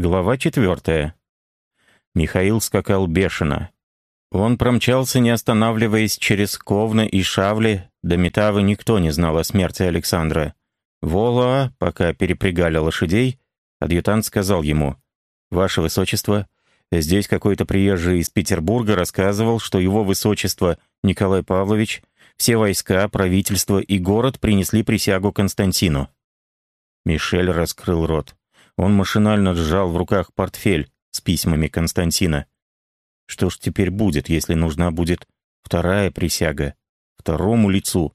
Глава четвертая. Михаил скакал бешено. Он промчался, не останавливаясь, через Ковна и Шавли. До Метавы никто не знал о смерти Александра. Вола, пока перепрягали лошадей, адъютант сказал ему, «Ваше Высочество, здесь какой-то приезжий из Петербурга рассказывал, что его Высочество Николай Павлович, все войска, правительство и город принесли присягу Константину». Мишель раскрыл рот. Он машинально сжал в руках портфель с письмами Константина. Что ж теперь будет, если нужна будет вторая присяга, второму лицу?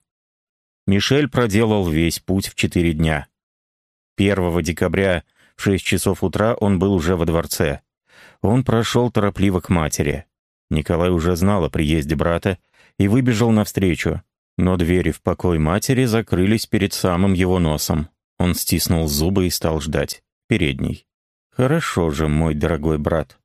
Мишель проделал весь путь в четыре дня. 1 декабря в 6 часов утра он был уже во дворце. Он прошел торопливо к матери. Николай уже знал о приезде брата и выбежал навстречу, но двери в покой матери закрылись перед самым его носом. Он стиснул зубы и стал ждать передней. «Хорошо же, мой дорогой брат».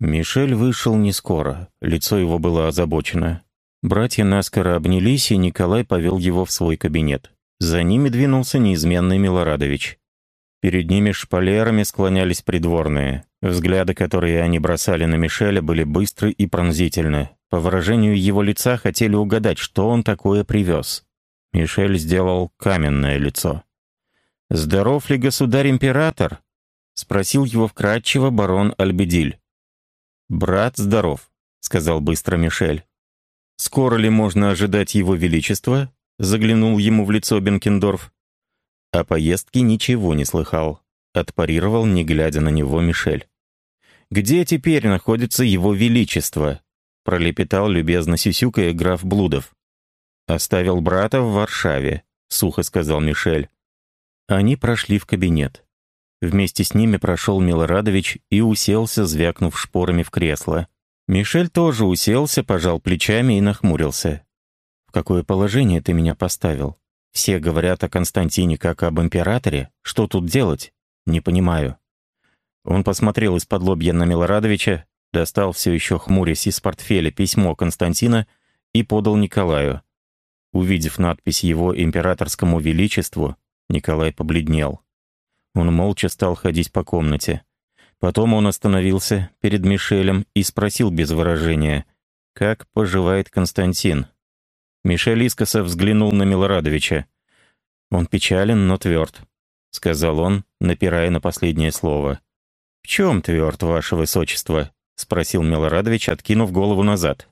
Мишель вышел не скоро, лицо его было озабочено. Братья наскоро обнялись, и Николай повел его в свой кабинет. За ними двинулся неизменный Милорадович. Перед ними шпалерами склонялись придворные. Взгляды, которые они бросали на Мишеля, были быстры и пронзительны. По выражению его лица хотели угадать, что он такое привез. Мишель сделал каменное лицо. «Здоров ли государь-император?» — спросил его вкратчиво барон Альбедиль. «Брат здоров», — сказал быстро Мишель. «Скоро ли можно ожидать его величества?» — заглянул ему в лицо Бенкендорф. О поездке ничего не слыхал. Отпарировал, не глядя на него, Мишель. «Где теперь находится его величество?» — пролепетал любезно сисюкая граф Блудов. «Оставил брата в Варшаве», — сухо сказал Мишель. Они прошли в кабинет. Вместе с ними прошел Милорадович и уселся, звякнув шпорами в кресло. Мишель тоже уселся, пожал плечами и нахмурился. «В какое положение ты меня поставил? Все говорят о Константине как об императоре. Что тут делать? Не понимаю». Он посмотрел из-под лобья на Милорадовича, достал все еще хмурясь из портфеля письмо Константина и подал Николаю. Увидев надпись его императорскому величеству, Николай побледнел. Он молча стал ходить по комнате. Потом он остановился перед Мишелем и спросил без выражения, «Как поживает Константин?» Мишель искоса взглянул на Милорадовича. «Он печален, но тверд», — сказал он, напирая на последнее слово. «В чем тверд, ваше высочество?» — спросил Милорадович, откинув голову назад.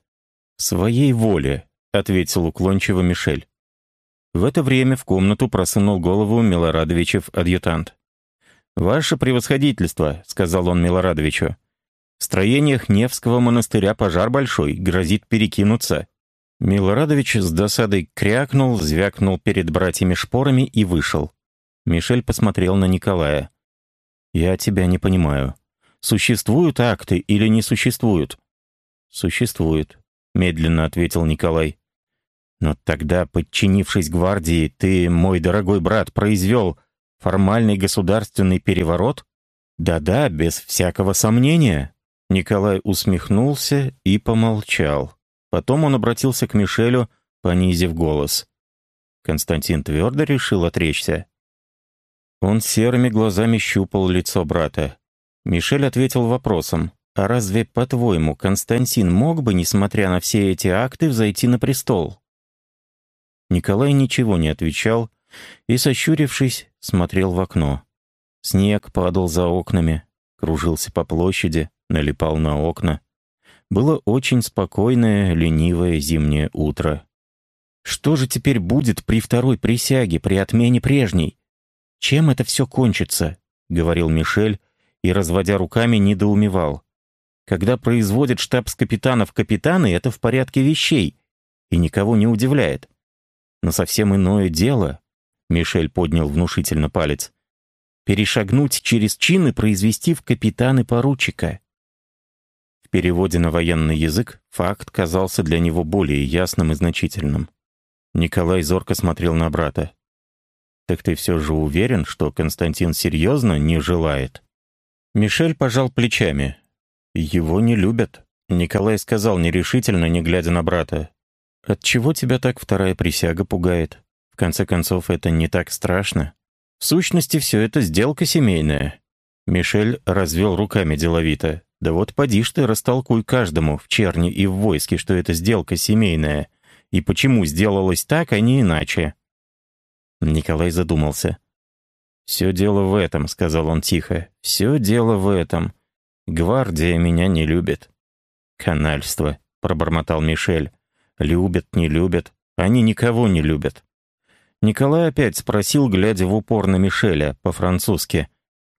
«В своей воле», — ответил уклончиво Мишель. В это время в комнату просунул голову Милорадовичев адъютант. «Ваше превосходительство», — сказал он Милорадовичу. «В строениях Невского монастыря пожар большой, грозит перекинуться». Милорадович с досадой крякнул, звякнул перед братьями шпорами и вышел. Мишель посмотрел на Николая. «Я тебя не понимаю. Существуют акты или не существуют?» «Существуют», — медленно ответил Николай. Но тогда, подчинившись гвардии, ты, мой дорогой брат, произвел формальный государственный переворот? Да-да, без всякого сомнения. Николай усмехнулся и помолчал. Потом он обратился к Мишелю, понизив голос. Константин твердо решил отречься. Он серыми глазами щупал лицо брата. Мишель ответил вопросом. «А разве, по-твоему, Константин мог бы, несмотря на все эти акты, взойти на престол?» Николай ничего не отвечал и, сощурившись, смотрел в окно. Снег падал за окнами, кружился по площади, налипал на окна. Было очень спокойное, ленивое зимнее утро. Что же теперь будет при второй присяге, при отмене прежней? Чем это все кончится? — говорил Мишель и, разводя руками, недоумевал. Когда производят штабс-капитанов капитаны, это в порядке вещей и никого не удивляет. Но совсем иное дело, Мишель поднял внушительно палец, перешагнуть через чин и произвести в капитаны поручика. В переводе на военный язык факт казался для него более ясным и значительным. Николай зорко смотрел на брата. «Так ты все же уверен, что Константин серьезно не желает?» Мишель пожал плечами. «Его не любят», — Николай сказал нерешительно, не глядя на брата. Отчего тебя так вторая присяга пугает? Конце концов, это не так страшно. В сущности, все это сделка семейная. Мишель развел руками деловито. «Да вот поди ж ты растолкуй каждому в черни и в войске, что это сделка семейная, и почему сделалось так, а не иначе». Николай задумался. «Все дело в этом», — сказал он тихо. «Все дело в этом. Гвардия меня не любит». «Канальство», — пробормотал Мишель. «Любят, не любят. Они никого не любят». Николай опять спросил, глядя в упор на Мишеля, по-французски.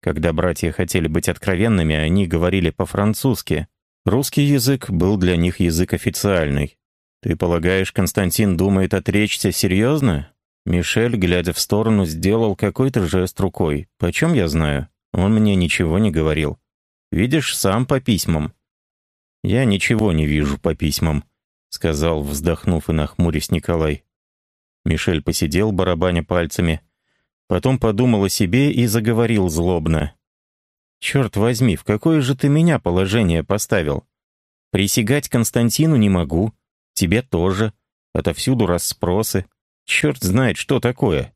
Когда братья хотели быть откровенными, они говорили по-французски. Русский язык был для них язык официальный. «Ты полагаешь, Константин думает отречься серьезно?» Мишель, глядя в сторону, сделал какой-то жест рукой. «Почем я знаю? Он мне ничего не говорил. Видишь, сам по письмам». «Я ничего не вижу по письмам», — сказал, вздохнув и нахмурясь Николай. Мишель посидел, барабаня пальцами. Потом подумал о себе и заговорил злобно. «Черт возьми, в какое же ты меня положение поставил? Присягать Константину не могу, тебе тоже. Отовсюду расспросы. Черт знает, что такое».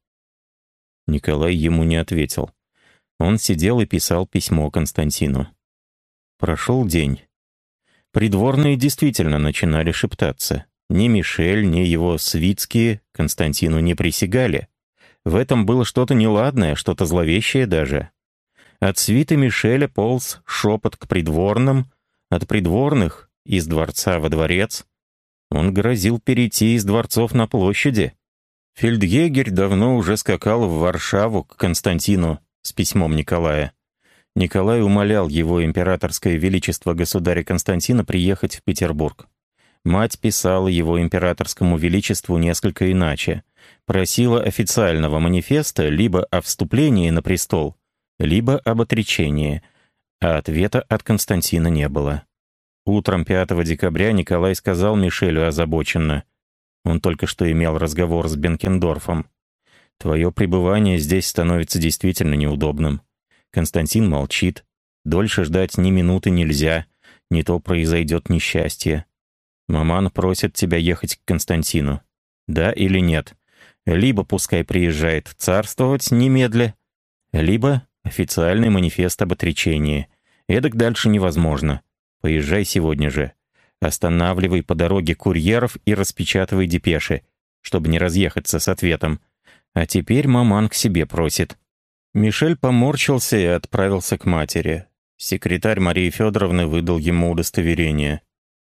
Николай ему не ответил. Он сидел и писал письмо Константину. Прошел день. Придворные действительно начинали шептаться. Ни Мишель, ни его свитские Константину не присягали. В этом было что-то неладное, что-то зловещее даже. От свиты Мишеля полз шепот к придворным, от придворных — из дворца во дворец. Он грозил перейти из дворцов на площади. Фельдъегерь давно уже скакал в Варшаву к Константину с письмом Николая. Николай умолял его императорское величество государя Константина приехать в Петербург. Мать писала его императорскому величеству несколько иначе. Просила официального манифеста либо о вступлении на престол, либо об отречении, а ответа от Константина не было. Утром 5 декабря Николай сказал Мишелю озабоченно. Он только что имел разговор с Бенкендорфом. «Твое пребывание здесь становится действительно неудобным. Константин молчит. Дольше ждать ни минуты нельзя, не то произойдет несчастье. Маман просит тебя ехать к Константину. Да или нет? Либо пускай приезжает царствовать немедля, либо официальный манифест об отречении. Эдак дальше невозможно. Поезжай сегодня же. Останавливай по дороге курьеров и распечатывай депеши, чтобы не разъехаться с ответом. А теперь маман к себе просит». Мишель поморщился и отправился к матери. Секретарь Марии Федоровны выдал ему удостоверение.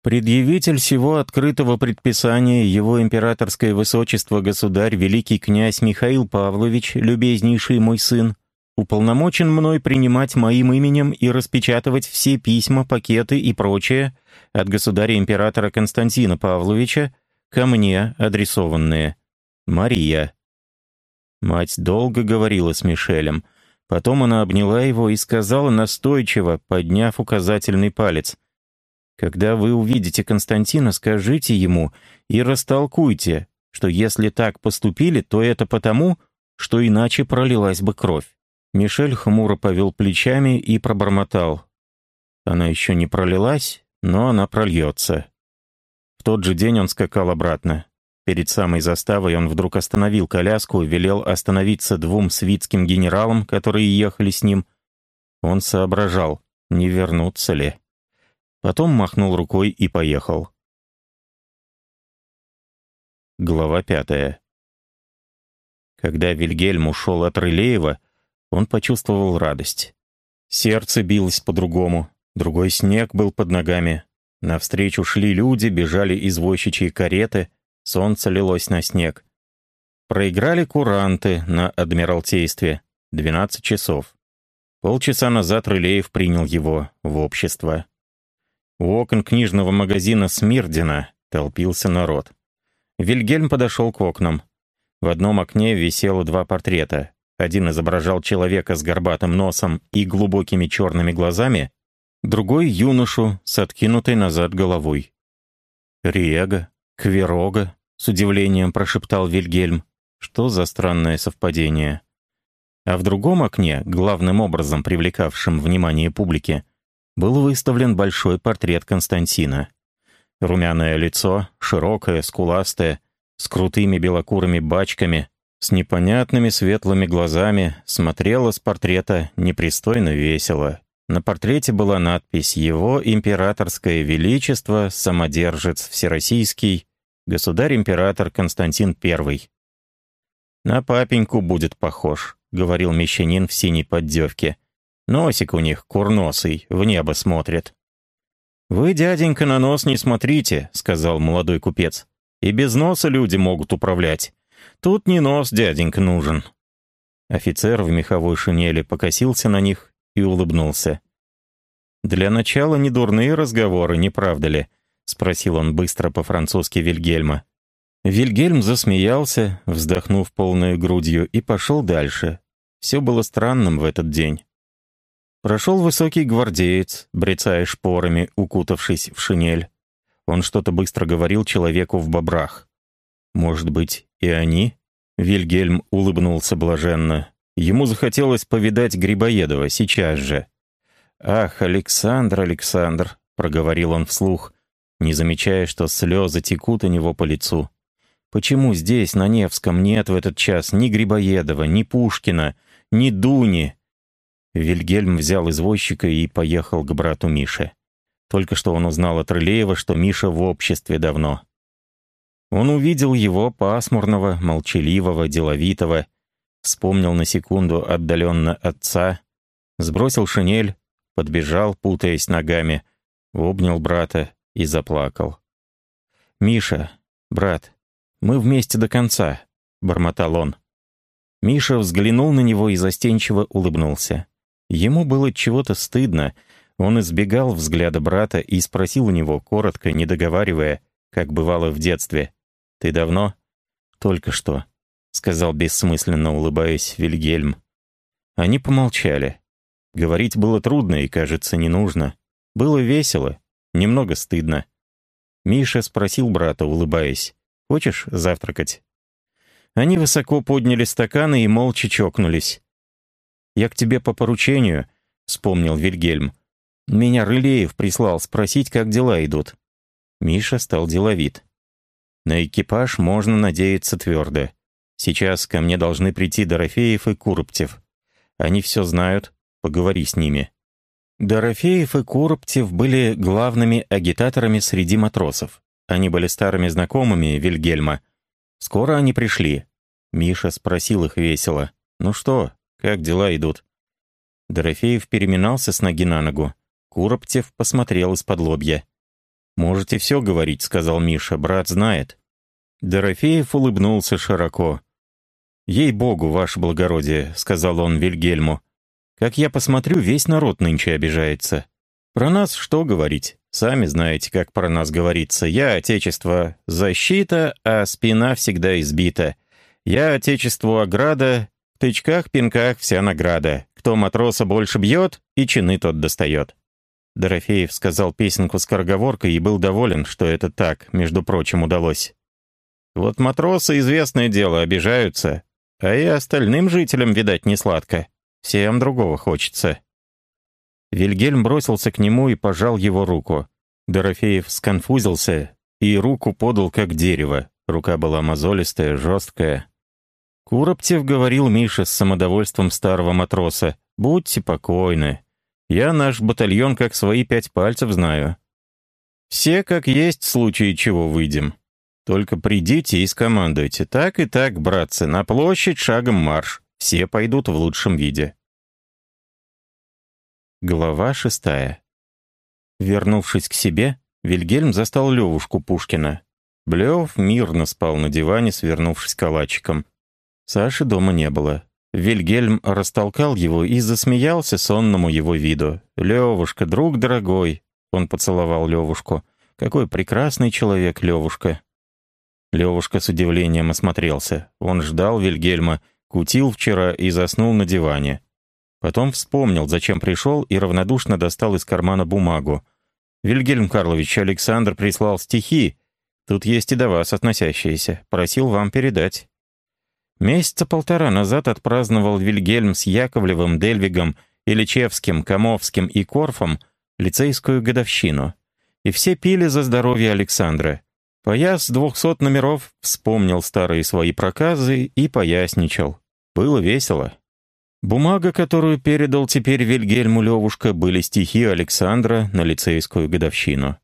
Предъявитель всего открытого предписания его императорское высочество государь великий князь Михаил Павлович, любезнейший мой сын, уполномочен мной принимать моим именем и распечатывать все письма, пакеты и прочее от государя-императора Константина Павловича ко мне адресованные. Мария. Мать долго говорила с Мишелем. Потом она обняла его и сказала настойчиво, подняв указательный палец — когда вы увидите Константина, скажите ему и растолкуйте, что если так поступили, то это потому, что иначе пролилась бы кровь. Мишель хмуро повел плечами и пробормотал. Она еще не пролилась, но она прольется. В тот же день он скакал обратно. Перед самой заставой он вдруг остановил коляску, велел остановиться двум свитским генералам, которые ехали с ним. Он соображал, не вернуться ли. Потом махнул рукой и поехал. Глава пятая. Когда Вильгельм ушел от Рылеева, он почувствовал радость. Сердце билось по-другому, другой снег был под ногами. Навстречу шли люди, бежали извозчичьи кареты, солнце лилось на снег. Проиграли куранты на Адмиралтействе. 12 часов. Полчаса назад Рылеев принял его в общество. У окон книжного магазина «Смирдина» толпился народ. Вильгельм подошел к окнам. В одном окне висело два портрета. Один изображал человека с горбатым носом и глубокими черными глазами, другой — юношу с откинутой назад головой. «Риега? Кверога?» — с удивлением прошептал Вильгельм. «Что за странное совпадение?» А в другом окне, главным образом привлекавшим внимание публики, был выставлен большой портрет Константина. Румяное лицо, широкое, скуластое, с крутыми белокурыми бачками, с непонятными светлыми глазами, смотрела с портрета непристойно весело. На портрете была надпись «Его императорское величество, самодержец всероссийский, государь-император Константин I». «На папеньку будет похож», — говорил мещанин в синей поддевке. «Носик у них курносый, в небо смотрит». «Вы, дяденька, на нос не смотрите», — сказал молодой купец. «И без носа люди могут управлять. Тут не нос, дяденька, нужен». Офицер в меховой шинели покосился на них и улыбнулся. «Для начала недурные разговоры, не правда ли?» — спросил он быстро по-французски Вильгельма. Вильгельм засмеялся, вздохнув полной грудью, и пошел дальше. Все было странным в этот день. Прошел высокий гвардеец, брецая шпорами, укутавшись в шинель. Он что-то быстро говорил человеку в бобрах. «Может быть, и они?» Вильгельм улыбнулся блаженно. Ему захотелось повидать Грибоедова сейчас же. «Ах, Александр, Александр!» — проговорил он вслух, не замечая, что слезы текут у него по лицу. Почему здесь, на Невском, нет в этот час ни Грибоедова, ни Пушкина, ни Дуни?» Вильгельм взял извозчика и поехал к брату Мише. Только что он узнал от Рылеева, что Миша в обществе давно. Он увидел его пасмурного, молчаливого, деловитого, вспомнил на секунду отдаленно отца, сбросил шинель, подбежал, путаясь ногами, обнял брата и заплакал. «Миша, брат, мы вместе до конца», — бормотал он. Миша взглянул на него и застенчиво улыбнулся. Ему было чего-то стыдно, он избегал взгляда брата и спросил у него, коротко, не договаривая, как бывало в детстве. «Ты давно?» «Только что», — сказал бессмысленно улыбаясь Вильгельм. Они помолчали. Говорить было трудно и, кажется, не нужно. Было весело, немного стыдно. Миша спросил брата, улыбаясь. Хочешь завтракать?» Они высоко подняли стаканы и молча чокнулись. «Я к тебе по поручению», — вспомнил Вильгельм. «Меня Рылеев прислал спросить, как дела идут». Миша стал деловит. «На экипаж можно надеяться твердо. Сейчас ко мне должны прийти Дорофеев и Куроптев. Они все знают, поговори с ними». Дорофеев и Куроптев были главными агитаторами среди матросов. Они были старыми знакомыми Вильгельма. Скоро они пришли. Миша спросил их весело. «Ну что, как дела идут?» Дорофеев переминался с ноги на ногу. Куроптев посмотрел из-под лобья. «Можете все говорить», — сказал Миша, — «брат знает». Дорофеев улыбнулся широко. «Ей-богу, ваше благородие», — сказал он Вильгельму. «Как я посмотрю, весь народ нынче обижается. Про нас что говорить? Сами знаете, как про нас говорится. Я, Отечество, защита, а спина всегда избита. Я, Отечеству, ограда, в тычках, пинках вся награда. Кто матроса больше бьет, и чины тот достает. Дорофеев сказал песенку с корговоркой и был доволен, что это так, между прочим, удалось. Вот матросы, известное дело, обижаются, а и остальным жителям, видать, не сладко. Всем другого хочется. Вильгельм бросился к нему и пожал его руку. Дорофеев сконфузился и руку подал как дерево. Рука была мозолистая, жесткая. Куроптев говорил Миша с самодовольством старого матроса. «Будьте покойны. Я наш батальон как свои пять пальцев знаю. Все как есть в случае чего выйдем. Только придите и скомандуйте. Так и так, братцы, на площадь шагом марш. Все пойдут в лучшем виде». Глава шестая. Вернувшись к себе, Вильгельм застал Левушку Пушкина. Блев мирно спал на диване, свернувшись калачиком. Саши дома не было. Вильгельм растолкал его и засмеялся сонному его виду. «Левушка, друг дорогой!» Он поцеловал Левушку. «Какой прекрасный человек, Левушка!» Левушка с удивлением осмотрелся. Он ждал Вильгельма, кутил вчера и заснул на диване. Потом вспомнил, зачем пришел, и равнодушно достал из кармана бумагу. «Вильгельм Карлович, Александр прислал стихи. Тут есть и до вас относящиеся. Просил вам передать». Месяца полтора назад отпраздновал Вильгельм с Яковлевым, Дельвигом, Ильичевским, Комовским и Корфом лицейскую годовщину. И все пили за здоровье Александра. Пояс двухсот номеров вспомнил старые свои проказы и поясничал. Было весело. Бумага, которую передал теперь Вильгельму Левушка, были стихи Александра на лицейскую годовщину.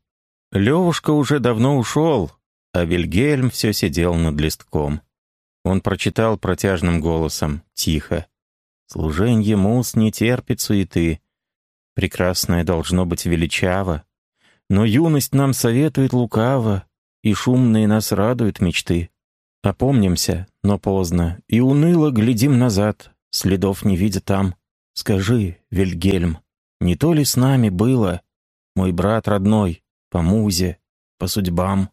Левушка уже давно ушел, а Вильгельм все сидел над листком. Он прочитал протяжным голосом, тихо. «Служенье мус не терпит суеты. Прекрасное должно быть величаво. Но юность нам советует лукаво, и шумные нас радуют мечты. Опомнимся, но поздно, и уныло глядим назад, следов не видя там. Скажи, Вильгельм, не то ли с нами было, мой брат родной, по музе, по судьбам?»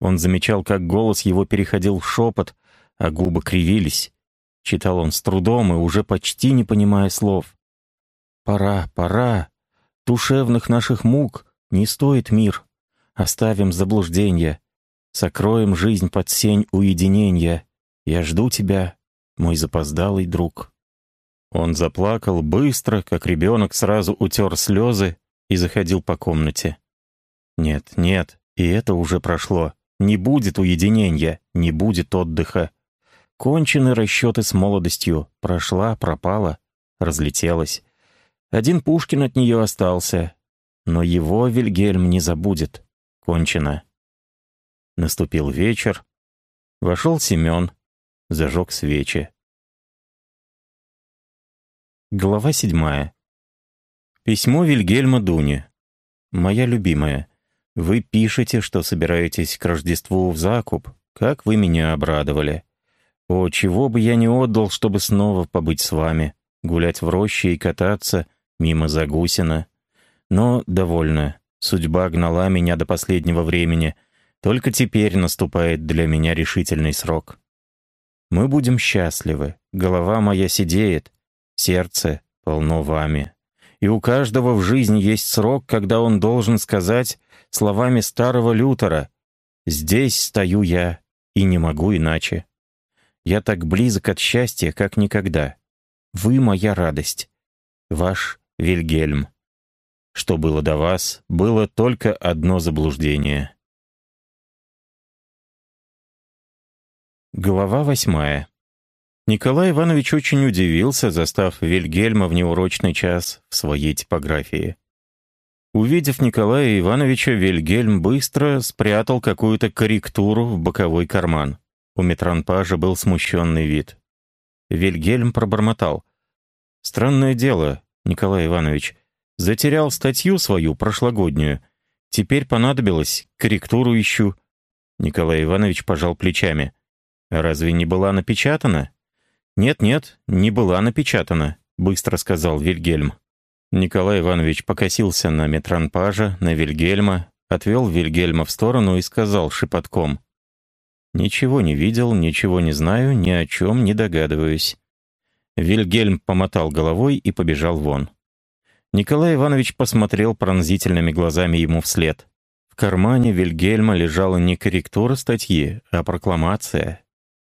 Он замечал, как голос его переходил в шепот, а губы кривились. Читал он с трудом и уже почти не понимая слов. «Пора, пора. Душевных наших мук не стоит мир. Оставим заблуждение. Сокроем жизнь под сень уединения. Я жду тебя, мой запоздалый друг». Он заплакал быстро, как ребенок сразу утер слезы и заходил по комнате. Нет, нет, и это уже прошло. Не будет уединения, не будет отдыха. Кончены расчеты с молодостью. Прошла, пропала, разлетелась. Один Пушкин от нее остался. Но его Вильгельм не забудет. Кончено. Наступил вечер. Вошел Семен. Зажег свечи. Глава седьмая. Письмо Вильгельма Дуни. «Моя любимая, вы пишете, что собираетесь к Рождеству в закуп. Как вы меня обрадовали. О, чего бы я не отдал, чтобы снова побыть с вами, гулять в роще и кататься мимо Загусина. Но довольно. Судьба гнала меня до последнего времени. Только теперь наступает для меня решительный срок. Мы будем счастливы. Голова моя сидеет, сердце полно вами. И у каждого в жизни есть срок, когда он должен сказать словами старого Лютера «Здесь стою я, и не могу иначе. Я так близок от счастья, как никогда. Вы моя радость. Ваш Вильгельм. Что было до вас, было только одно заблуждение». Глава восьмая. Николай Иванович очень удивился, застав Вильгельма в неурочный час в своей типографии. Увидев Николая Ивановича, Вильгельм быстро спрятал какую-то корректуру в боковой карман. У метранпажа был смущенный вид. Вильгельм пробормотал. «Странное дело, Николай Иванович. Затерял статью свою прошлогоднюю. Теперь понадобилось, корректуру ищу». Николай Иванович пожал плечами. «Разве не была напечатана?» «Нет-нет, не была напечатана», — быстро сказал Вильгельм. Николай Иванович покосился на метранпажа, на Вильгельма, отвел Вильгельма в сторону и сказал шепотком. «Ничего не видел, ничего не знаю, ни о чем не догадываюсь». Вильгельм помотал головой и побежал вон. Николай Иванович посмотрел пронзительными глазами ему вслед. В кармане Вильгельма лежала не корректура статьи, а прокламация,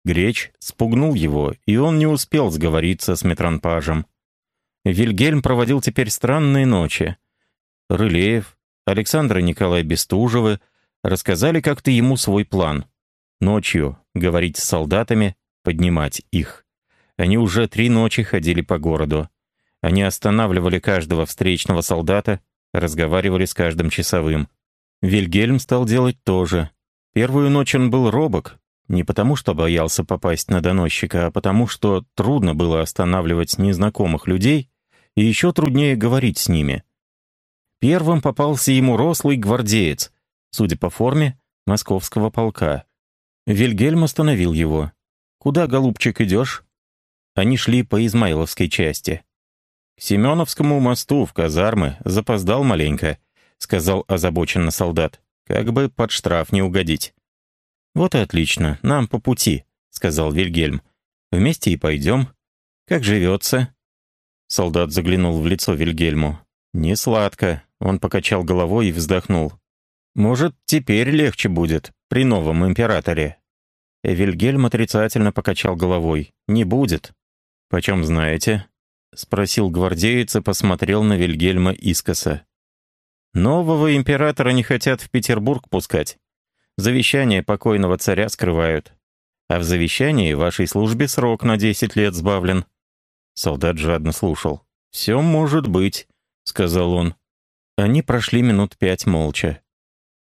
Греч спугнул его, и он не успел сговориться с метранпажем. Вильгельм проводил теперь странные ночи. Рылеев, Александр и Николай Бестужевы рассказали как-то ему свой план. Ночью говорить с солдатами, поднимать их. Они уже три ночи ходили по городу. Они останавливали каждого встречного солдата, разговаривали с каждым часовым. Вильгельм стал делать то же. Первую ночь он был робок, не потому, что боялся попасть на доносчика, а потому, что трудно было останавливать незнакомых людей и еще труднее говорить с ними. Первым попался ему рослый гвардеец, судя по форме, московского полка. Вильгельм остановил его. «Куда, голубчик, идешь?» Они шли по Измайловской части. «К Семеновскому мосту, в казармы, запоздал маленько», — сказал озабоченно солдат. «Как бы под штраф не угодить». «Вот и отлично, нам по пути», — сказал Вильгельм. «Вместе и пойдем. Как живется?» Солдат заглянул в лицо Вильгельму. «Не сладко», — он покачал головой и вздохнул. «Может, теперь легче будет, при новом императоре». Вильгельм отрицательно покачал головой. «Не будет». «Почем знаете?» — спросил гвардеец и посмотрел на Вильгельма искоса. «Нового императора не хотят в Петербург пускать. Завещание покойного царя скрывают. А в завещании вашей службе срок на 10 лет сбавлен». Солдат жадно слушал. «Все может быть», — сказал он. Они прошли минут пять молча.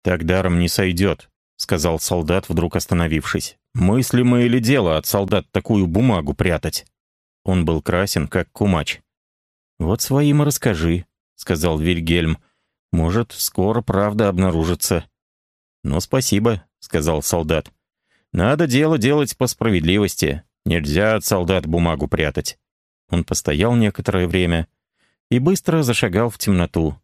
«Так даром не сойдет», — сказал солдат, вдруг остановившись. «Мыслимо ли дело от солдат такую бумагу прятать?» Он был красен, как кумач. «Вот своим и расскажи», — сказал Вильгельм. «Может, скоро правда обнаружится». «Ну, спасибо», — сказал солдат. «Надо дело делать по справедливости. Нельзя от солдат бумагу прятать». Он постоял некоторое время и быстро зашагал в темноту.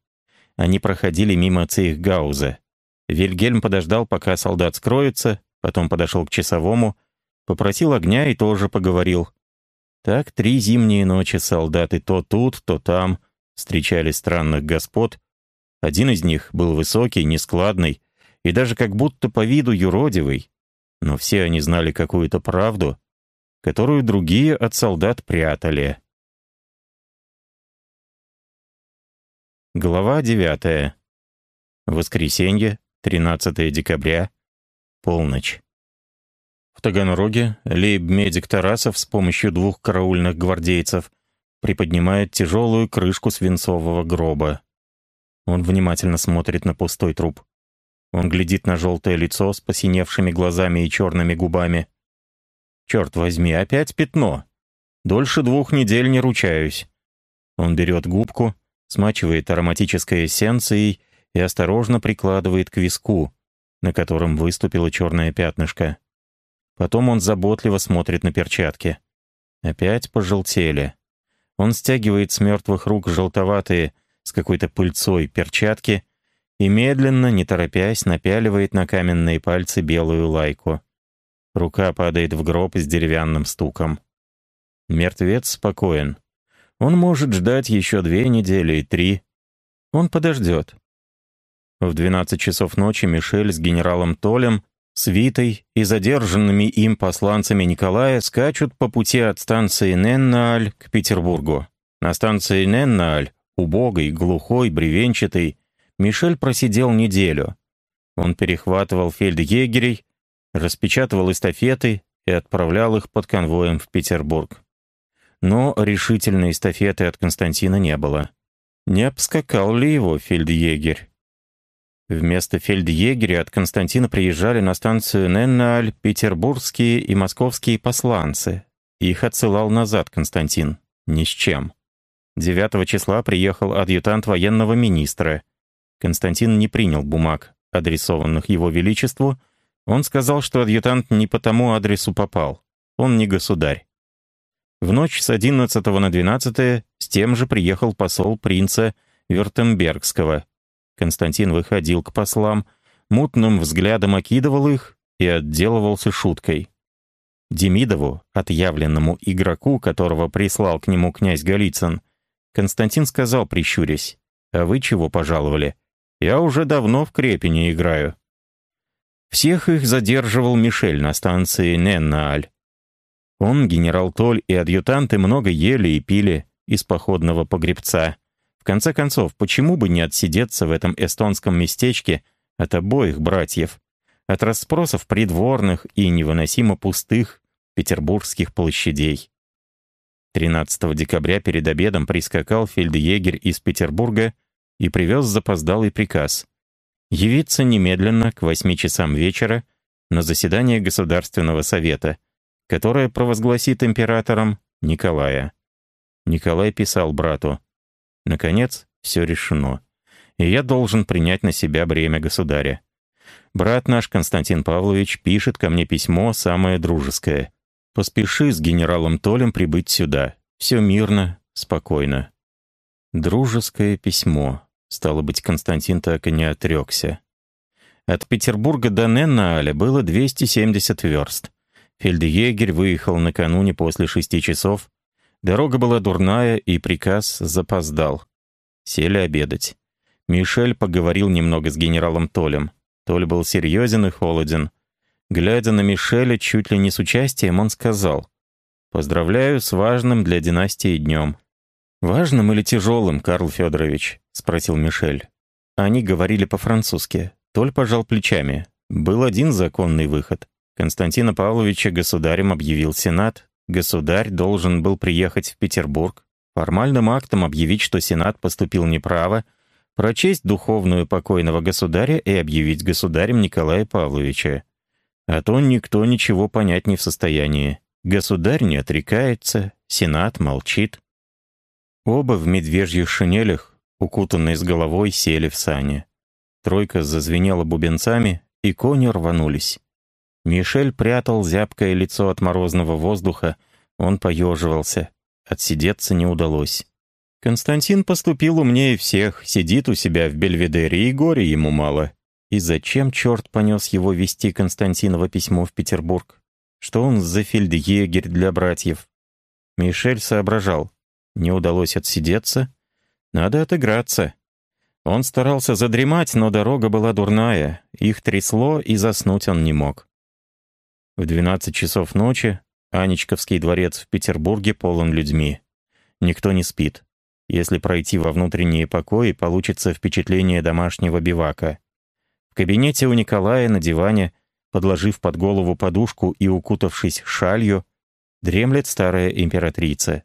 Они проходили мимо Цейхгауза. Вильгельм подождал, пока солдат скроется, потом подошел к часовому, попросил огня и тоже поговорил. Так три зимние ночи солдаты то тут, то там встречали странных господ. Один из них был высокий, нескладный и даже как будто по виду юродивый, но все они знали какую-то правду, которую другие от солдат прятали. Глава 9. Воскресенье, 13 декабря, полночь. В Таганроге лейб-медик Тарасов с помощью двух караульных гвардейцев приподнимает тяжелую крышку свинцового гроба. Он внимательно смотрит на пустой труп. Он глядит на желтое лицо с посиневшими глазами и черными губами. «Черт возьми, опять пятно! Дольше двух недель не ручаюсь». Он берет губку, смачивает ароматической эссенцией и осторожно прикладывает к виску, на котором выступило черное пятнышко. Потом он заботливо смотрит на перчатки. Опять пожелтели. Он стягивает с мертвых рук желтоватые, с какой-то пыльцой, перчатки и медленно, не торопясь, напяливает на каменные пальцы белую лайку. Рука падает в гроб с деревянным стуком. Мертвец спокоен. Он может ждать еще две недели и три. Он подождет. В 12 часов ночи Мишель с генералом Толем, свитой и задержанными им посланцами Николая скачут по пути от станции Неннааль к Петербургу. На станции Неннааль, убогой, глухой, бревенчатой, Мишель просидел неделю. Он перехватывал фельдъегерей, распечатывал эстафеты и отправлял их под конвоем в Петербург. Но решительной эстафеты от Константина не было. Не обскакал ли его фельдъегерь? Вместо фельдъегеря от Константина приезжали на станцию Неннааль петербургские и московские посланцы. Их отсылал назад Константин. Ни с чем. 9 числа приехал адъютант военного министра. Константин не принял бумаг, адресованных его величеству. Он сказал, что адъютант не по тому адресу попал. Он не государь. В ночь с 11 на 12 с тем же приехал посол принца Вюртембергского. Константин выходил к послам, мутным взглядом окидывал их и отделывался шуткой. Демидову, отъявленному игроку, которого прислал к нему князь Голицын, Константин сказал, прищурясь, «А вы чего пожаловали? Я уже давно в Крепине играю». Всех их задерживал Мишель на станции Неннааль. Он, генерал Толь и адъютанты много ели и пили из походного погребца. В конце концов, почему бы не отсидеться в этом эстонском местечке от обоих братьев? От расспросов придворных и невыносимо пустых петербургских площадей. 13 декабря перед обедом прискакал фельдъегерь из Петербурга и привез запоздалый приказ явиться немедленно к 8 часам вечера на заседание Государственного совета — которое провозгласит императором Николая. Николай писал брату, «Наконец, все решено, и я должен принять на себя бремя государя. Брат наш Константин Павлович пишет ко мне письмо самое дружеское. Поспеши с генералом Толем прибыть сюда. Все мирно, спокойно». Дружеское письмо. Стало быть, Константин так и не отрекся. От Петербурга до Неннааля было 270 верст. Фельдъегерь выехал накануне после шести часов. Дорога была дурная, и приказ запоздал. Сели обедать. Мишель поговорил немного с генералом Толем. Толь был серьезен и холоден. Глядя на Мишеля чуть ли не с участием, он сказал, «Поздравляю с важным для династии днем». «Важным или тяжелым, Карл Федорович?» — спросил Мишель. Они говорили по-французски. Толь пожал плечами. Был один законный выход. Константина Павловича государем объявил Сенат. Государь должен был приехать в Петербург, формальным актом объявить, что Сенат поступил неправо, прочесть духовную покойного государя и объявить государем Николая Павловича. А то никто ничего понять не в состоянии. Государь не отрекается, Сенат молчит. Оба в медвежьих шинелях, укутанные с головой, сели в сани. Тройка зазвенела бубенцами, и кони рванулись. Мишель прятал зябкое лицо от морозного воздуха, он поеживался. Отсидеться не удалось. Константин поступил умнее всех, сидит у себя в Бельведере, и горе ему мало. И зачем черт понес его вести Константиново письмо в Петербург? Что он за фельдъегерь для братьев? Мишель соображал. Не удалось отсидеться. Надо отыграться. Он старался задремать, но дорога была дурная. Их трясло, и заснуть он не мог. В 12 часов ночи Анечковский дворец в Петербурге полон людьми. Никто не спит. Если пройти во внутренние покои, получится впечатление домашнего бивака. В кабинете у Николая на диване подложив под голову подушку и укутавшись шалью, дремлет старая императрица.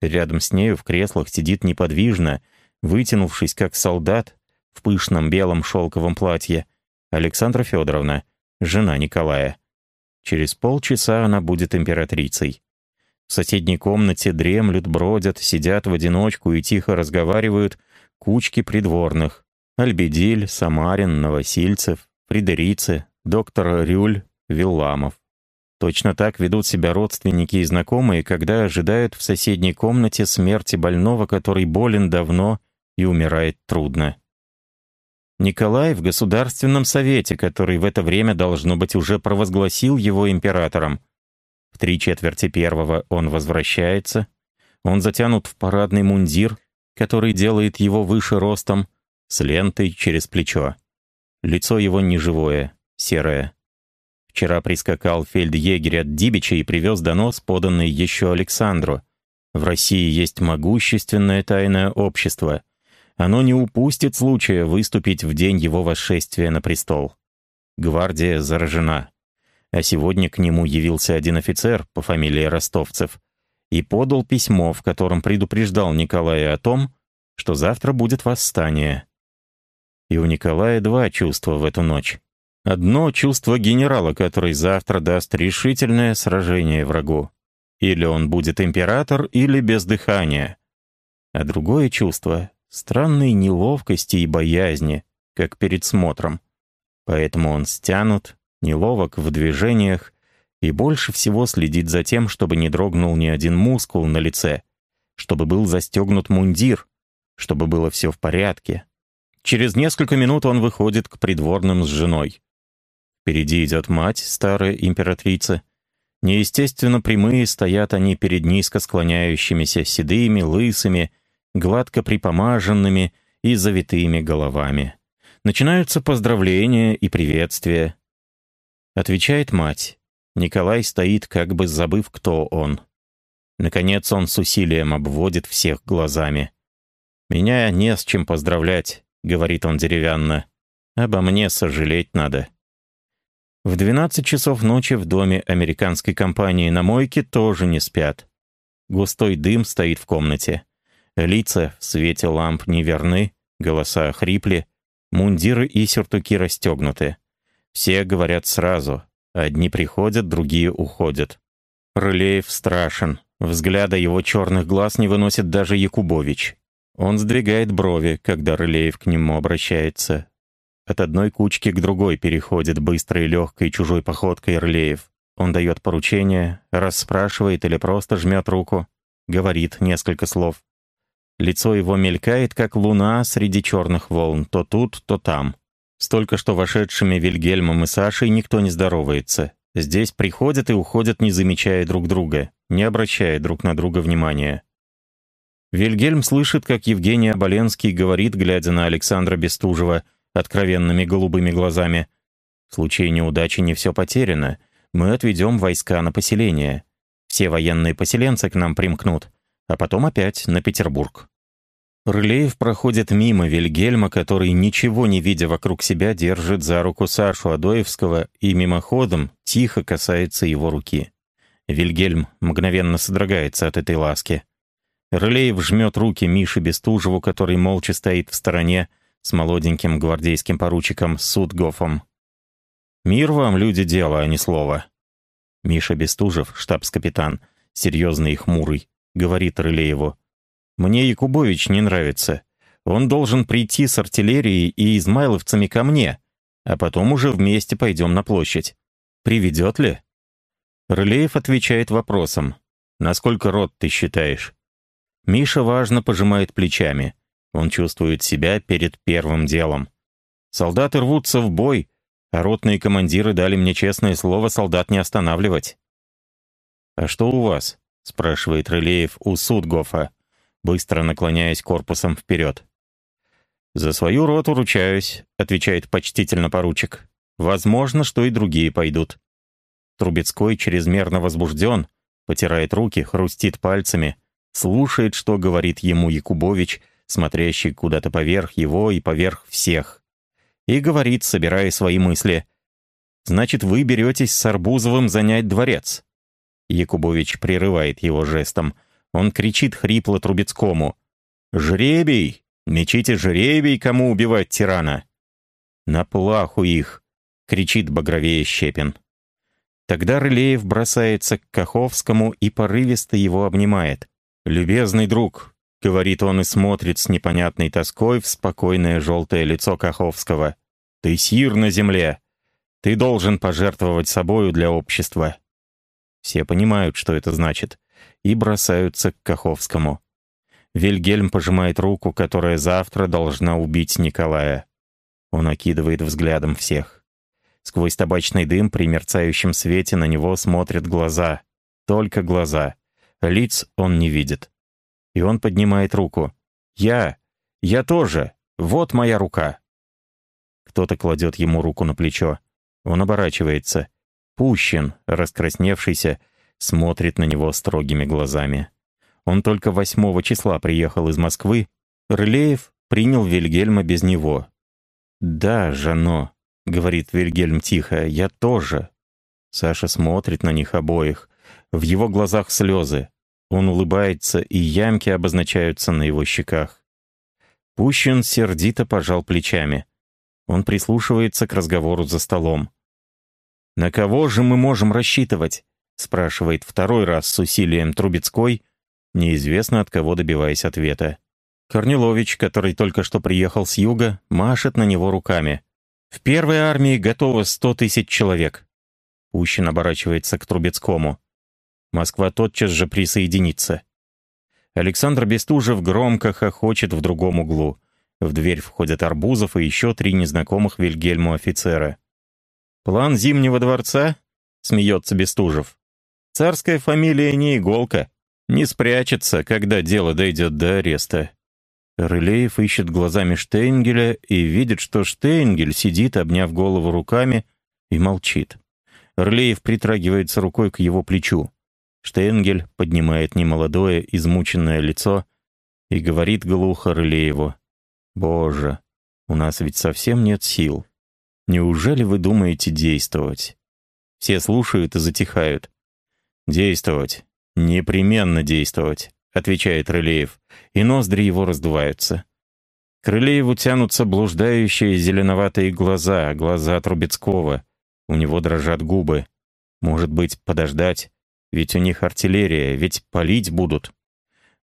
Рядом с нею в креслах сидит неподвижно, вытянувшись как солдат в пышном белом шелковом платье, Александра Федоровна, жена Николая. Через полчаса она будет императрицей. В соседней комнате дремлют, бродят, сидят в одиночку и тихо разговаривают кучки придворных. Альбедиль, Самарин, Новосильцев, Фридерице, доктор Рюль, Вилламов. Точно так ведут себя родственники и знакомые, когда ожидают в соседней комнате смерти больного, который болен давно и умирает трудно. Николай в Государственном Совете, который в это время, должно быть, уже провозгласил его императором. В три четверти первого он возвращается. Он затянут в парадный мундир, который делает его выше ростом, с лентой через плечо. Лицо его неживое, серое. Вчера прискакал фельдъегерь от Дибича и привез донос, поданный еще Александру. В России есть могущественное тайное общество. Оно не упустит случая выступить в день его восшествия на престол. Гвардия заражена. А сегодня к нему явился один офицер по фамилии Ростовцев и подал письмо, в котором предупреждал Николая о том, что завтра будет восстание. И у Николая два чувства в эту ночь. Одно чувство генерала, который завтра даст решительное сражение врагу. Или он будет император, или без дыхания. А другое чувство — странной неловкости и боязни, как перед смотром. Поэтому он стянут, неловок в движениях и больше всего следит за тем, чтобы не дрогнул ни один мускул на лице, чтобы был застегнут мундир, чтобы было все в порядке. Через несколько минут он выходит к придворным с женой. Впереди идет мать, старая императрица. Неестественно прямые стоят они перед низко склоняющимися седыми, лысыми, гладко припомаженными и завитыми головами. Начинаются поздравления и приветствия. Отвечает мать. Николай стоит, как бы забыв, кто он. Наконец он с усилием обводит всех глазами. «Меня не с чем поздравлять», — говорит он деревянно. «Обо мне сожалеть надо». В 12 часов ночи в доме американской компании на мойке тоже не спят. Густой дым стоит в комнате. Лица в свете ламп неверны, голоса хрипли, мундиры и сюртуки расстегнуты. Все говорят сразу. Одни приходят, другие уходят. Рылеев страшен. Взгляда его черных глаз не выносит даже Якубович. Он сдвигает брови, когда Рылеев к нему обращается. От одной кучки к другой переходит быстрой, легкой, чужой походкой Ирлеев. Он дает поручение, расспрашивает или просто жмет руку, говорит несколько слов. Лицо его мелькает, как луна среди черных волн, то тут, то там. Столько, что вошедшими Вильгельмом и Сашей никто не здоровается. Здесь приходят и уходят, не замечая друг друга, не обращая друг на друга внимания. Вильгельм слышит, как Евгений Оболенский говорит, глядя на Александра Бестужева — откровенными голубыми глазами. В случае неудачи не все потеряно. Мы отведем войска на поселение. Все военные поселенцы к нам примкнут, а потом опять на Петербург. Рылеев проходит мимо Вильгельма, который, ничего не видя вокруг себя, держит за руку Сашу Адоевского и мимоходом тихо касается его руки. Вильгельм мгновенно содрогается от этой ласки. Рылеев жмет руки Мише Бестужеву, который молча стоит в стороне с молоденьким гвардейским поручиком Судгофом. «Мир вам, люди, дело, а не слово». Миша Бестужев, штабс-капитан, серьезный и хмурый, говорит Рылееву. Мне Якубович не нравится. Он должен прийти с артиллерией и измайловцами ко мне, а потом уже вместе пойдем на площадь. Приведет ли?» Рылеев отвечает вопросом. «Насколько рот ты считаешь?» Миша важно пожимает плечами. Он чувствует себя перед первым делом. Солдаты рвутся в бой, а ротные командиры дали мне честное слово солдат не останавливать. «А что у вас?» — спрашивает Рылеев у Судгофа быстро наклоняясь корпусом вперед. «За свою роту ручаюсь», — отвечает почтительно поручик. «Возможно, что и другие пойдут». Трубецкой чрезмерно возбужден, потирает руки, хрустит пальцами, слушает, что говорит ему Якубович, смотрящий куда-то поверх его и поверх всех. И говорит, собирая свои мысли. «Значит, вы беретесь с Арбузовым занять дворец?» Якубович прерывает его жестом — он кричит хрипло Трубецкому. «Жребий! Мечите жребий, кому убивать тирана!» «На плаху их!» — кричит багровее Щепин. Тогда Рылеев бросается к Каховскому и порывисто его обнимает. «Любезный друг», — говорит он и смотрит с непонятной тоской в спокойное желтое лицо Каховского. «Ты сир на земле. Ты должен пожертвовать собою для общества». Все понимают, что это значит и бросаются к Каховскому. Вильгельм пожимает руку, которая завтра должна убить Николая. Он окидывает взглядом всех. Сквозь табачный дым при мерцающем свете на него смотрят глаза. Только глаза. Лиц он не видит. И он поднимает руку. «Я! Я тоже! Вот моя рука!» Кто-то кладет ему руку на плечо. Он оборачивается. Пущин, раскрасневшийся, смотрит на него строгими глазами. Он только 8 числа приехал из Москвы. Рылеев принял Вильгельма без него. «Да, Жано», — говорит Вильгельм тихо, — «я тоже». Саша смотрит на них обоих. В его глазах слезы. Он улыбается, и ямки обозначаются на его щеках. Пущин сердито пожал плечами. Он прислушивается к разговору за столом. «На кого же мы можем рассчитывать? спрашивает второй раз с усилием Трубецкой, неизвестно от кого добиваясь ответа. Корнилович, который только что приехал с юга, машет на него руками. «В первой армии готово сто тысяч человек». Пущин оборачивается к Трубецкому. Москва тотчас же присоединится. Александр Бестужев громко хохочет в другом углу. В дверь входят Арбузов и еще три незнакомых Вильгельму офицера. «План Зимнего дворца?» — смеется Бестужев. Царская фамилия не иголка. Не спрячется, когда дело дойдет до ареста. Рылеев ищет глазами Штейнгеля и видит, что Штейнгель сидит, обняв голову руками, и молчит. Рылеев притрагивается рукой к его плечу. Штейнгель поднимает немолодое, измученное лицо и говорит глухо Рылееву. «Боже, у нас ведь совсем нет сил. Неужели вы думаете действовать?» Все слушают и затихают. «Действовать. Непременно действовать», — отвечает Рылеев, и ноздри его раздуваются. К Рылееву тянутся блуждающие зеленоватые глаза, глаза Трубецкого. У него дрожат губы. Может быть, подождать? Ведь у них артиллерия, ведь палить будут.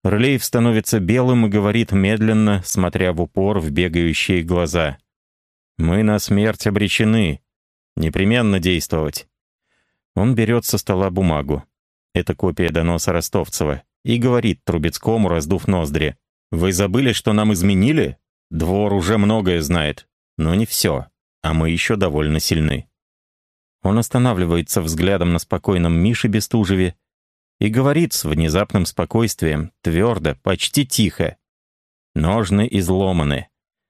Рылеев становится белым и говорит медленно, смотря в упор в бегающие глаза. «Мы на смерть обречены. Непременно действовать». Он берет со стола бумагу. Это копия доноса Ростовцева. И говорит Трубецкому, раздув ноздри. «Вы забыли, что нам изменили? Двор уже многое знает. Но не все. А мы еще довольно сильны». Он останавливается взглядом на спокойном Мише Бестужеве и говорит с внезапным спокойствием, твердо, почти тихо. «Ножны изломаны.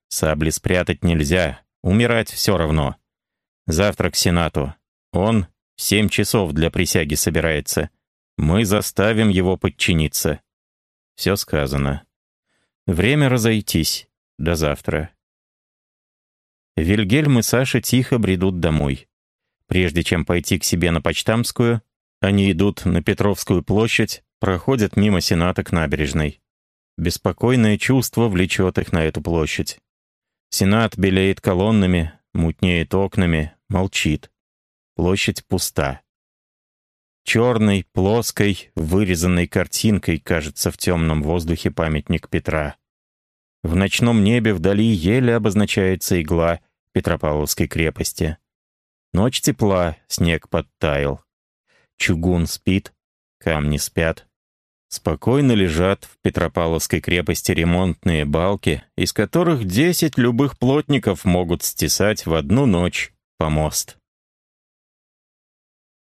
Сабли спрятать нельзя. Умирать все равно. Завтра к Сенату. Он семь часов для присяги собирается. Мы заставим его подчиниться. Все сказано. Время разойтись. До завтра. Вильгельм и Саша тихо бредут домой. Прежде чем пойти к себе на Почтамскую, они идут на Петровскую площадь, проходят мимо Сената к набережной. Беспокойное чувство влечет их на эту площадь. Сенат белеет колоннами, мутнеет окнами, молчит. Площадь пуста. Черной, плоской, вырезанной картинкой кажется в темном воздухе памятник Петра. В ночном небе вдали еле обозначается игла Петропавловской крепости. Ночь тепла, снег подтаял. Чугун спит, камни спят. Спокойно лежат в Петропавловской крепости ремонтные балки, из которых десять любых плотников могут стесать в одну ночь помост.